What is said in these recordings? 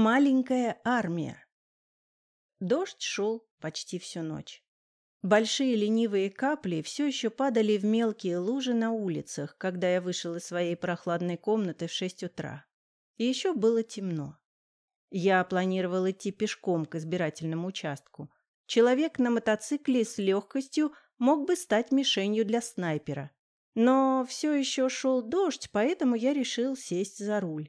Маленькая армия. Дождь шел почти всю ночь. Большие ленивые капли все еще падали в мелкие лужи на улицах, когда я вышел из своей прохладной комнаты в шесть утра. И еще было темно. Я планировал идти пешком к избирательному участку. Человек на мотоцикле с легкостью мог бы стать мишенью для снайпера. Но все еще шел дождь, поэтому я решил сесть за руль.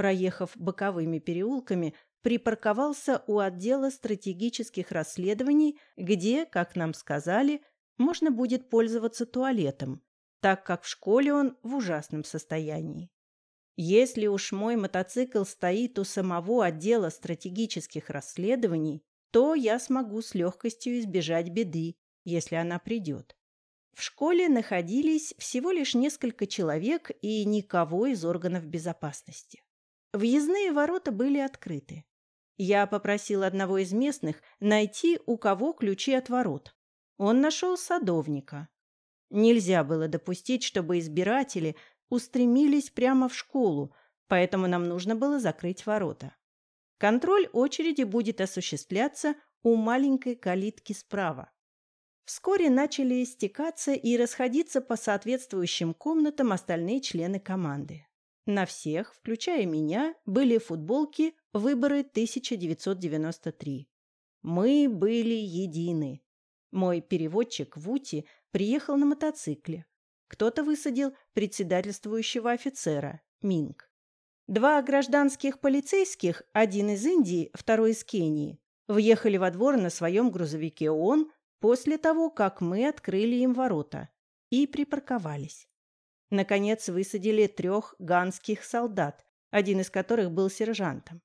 Проехав боковыми переулками, припарковался у отдела стратегических расследований, где, как нам сказали, можно будет пользоваться туалетом, так как в школе он в ужасном состоянии. Если уж мой мотоцикл стоит у самого отдела стратегических расследований, то я смогу с легкостью избежать беды, если она придет. В школе находились всего лишь несколько человек и никого из органов безопасности. Въездные ворота были открыты. Я попросил одного из местных найти, у кого ключи от ворот. Он нашел садовника. Нельзя было допустить, чтобы избиратели устремились прямо в школу, поэтому нам нужно было закрыть ворота. Контроль очереди будет осуществляться у маленькой калитки справа. Вскоре начали стекаться и расходиться по соответствующим комнатам остальные члены команды. На всех, включая меня, были футболки «Выборы 1993». Мы были едины. Мой переводчик Вути приехал на мотоцикле. Кто-то высадил председательствующего офицера, Минг. Два гражданских полицейских, один из Индии, второй из Кении, въехали во двор на своем грузовике ООН после того, как мы открыли им ворота, и припарковались. Наконец высадили трех ганских солдат, один из которых был сержантом.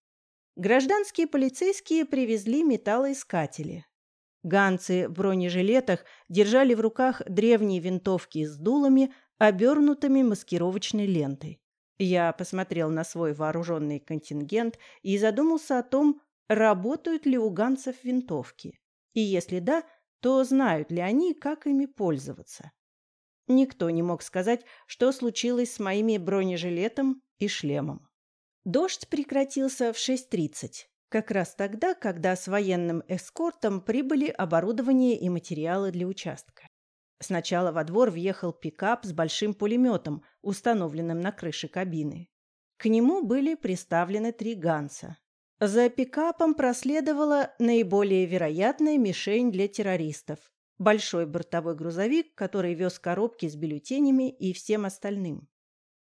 Гражданские полицейские привезли металлоискатели. Ганцы в бронежилетах держали в руках древние винтовки с дулами, обернутыми маскировочной лентой. Я посмотрел на свой вооруженный контингент и задумался о том, работают ли у ганцев винтовки. И если да, то знают ли они, как ими пользоваться. Никто не мог сказать, что случилось с моими бронежилетом и шлемом. Дождь прекратился в 6.30, как раз тогда, когда с военным эскортом прибыли оборудование и материалы для участка. Сначала во двор въехал пикап с большим пулеметом, установленным на крыше кабины. К нему были приставлены три ганса. За пикапом проследовала наиболее вероятная мишень для террористов большой бортовой грузовик, который вез коробки с бюллетенями и всем остальным.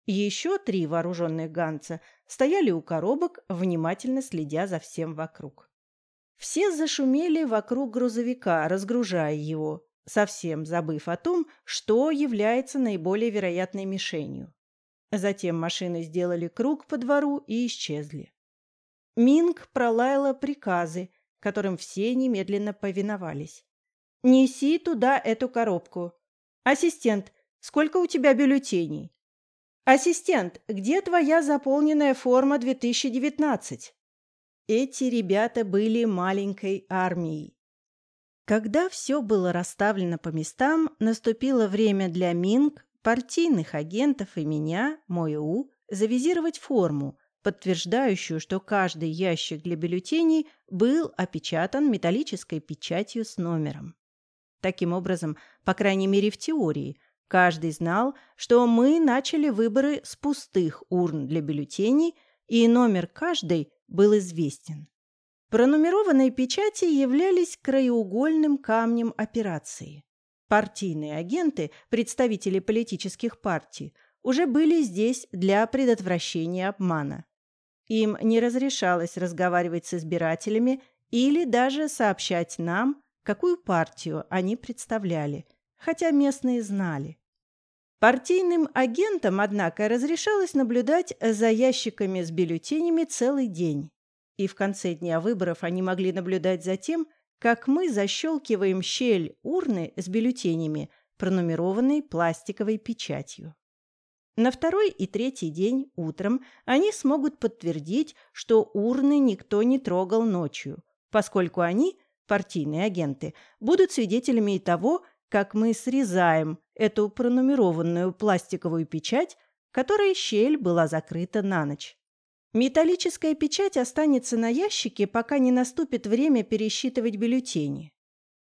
Еще три вооруженных ганца стояли у коробок, внимательно следя за всем вокруг. Все зашумели вокруг грузовика, разгружая его, совсем забыв о том, что является наиболее вероятной мишенью. Затем машины сделали круг по двору и исчезли. Минг пролаяла приказы, которым все немедленно повиновались. Неси туда эту коробку. Ассистент, сколько у тебя бюллетеней? Ассистент, где твоя заполненная форма 2019? Эти ребята были маленькой армией. Когда все было расставлено по местам, наступило время для Минг, партийных агентов и меня, мой У, завизировать форму, подтверждающую, что каждый ящик для бюллетеней был опечатан металлической печатью с номером. Таким образом, по крайней мере в теории, каждый знал, что мы начали выборы с пустых урн для бюллетеней, и номер каждой был известен. Пронумерованные печати являлись краеугольным камнем операции. Партийные агенты, представители политических партий, уже были здесь для предотвращения обмана. Им не разрешалось разговаривать с избирателями или даже сообщать нам какую партию они представляли, хотя местные знали. Партийным агентам, однако, разрешалось наблюдать за ящиками с бюллетенями целый день. И в конце дня выборов они могли наблюдать за тем, как мы защелкиваем щель урны с бюллетенями, пронумерованной пластиковой печатью. На второй и третий день утром они смогут подтвердить, что урны никто не трогал ночью, поскольку они партийные агенты, будут свидетелями и того, как мы срезаем эту пронумерованную пластиковую печать, которой щель была закрыта на ночь. Металлическая печать останется на ящике, пока не наступит время пересчитывать бюллетени.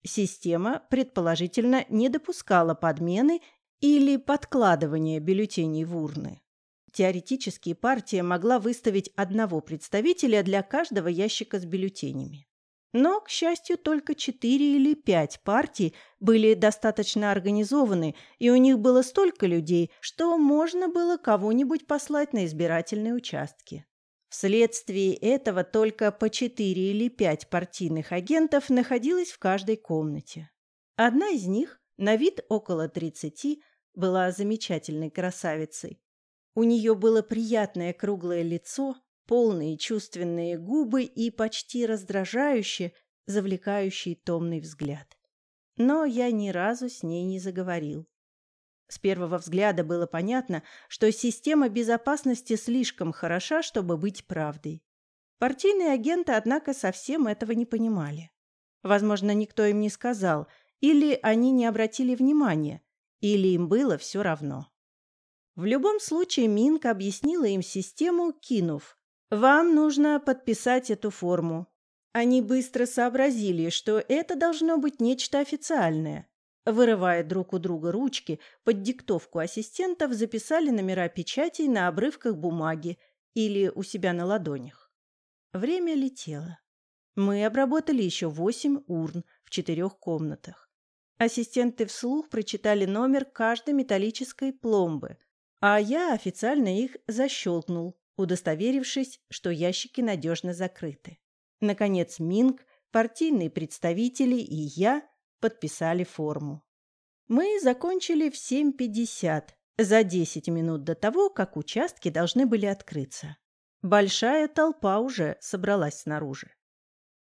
Система, предположительно, не допускала подмены или подкладывания бюллетеней в урны. Теоретически партия могла выставить одного представителя для каждого ящика с бюллетенями. Но, к счастью, только четыре или пять партий были достаточно организованы, и у них было столько людей, что можно было кого-нибудь послать на избирательные участки. Вследствие этого только по четыре или пять партийных агентов находилось в каждой комнате. Одна из них, на вид около тридцати, была замечательной красавицей. У нее было приятное круглое лицо, полные чувственные губы и почти раздражающий, завлекающий томный взгляд. Но я ни разу с ней не заговорил. С первого взгляда было понятно, что система безопасности слишком хороша, чтобы быть правдой. Партийные агенты, однако, совсем этого не понимали. Возможно, никто им не сказал, или они не обратили внимания, или им было все равно. В любом случае Минк объяснила им систему, кинув «Вам нужно подписать эту форму». Они быстро сообразили, что это должно быть нечто официальное, Вырывая друг у друга ручки, под диктовку ассистентов записали номера печатей на обрывках бумаги или у себя на ладонях. Время летело. Мы обработали еще восемь урн в четырех комнатах. Ассистенты вслух прочитали номер каждой металлической пломбы, а я официально их защелкнул, удостоверившись, что ящики надежно закрыты. Наконец Минг, партийные представители и я подписали форму. Мы закончили в 7.50, за 10 минут до того, как участки должны были открыться. Большая толпа уже собралась снаружи.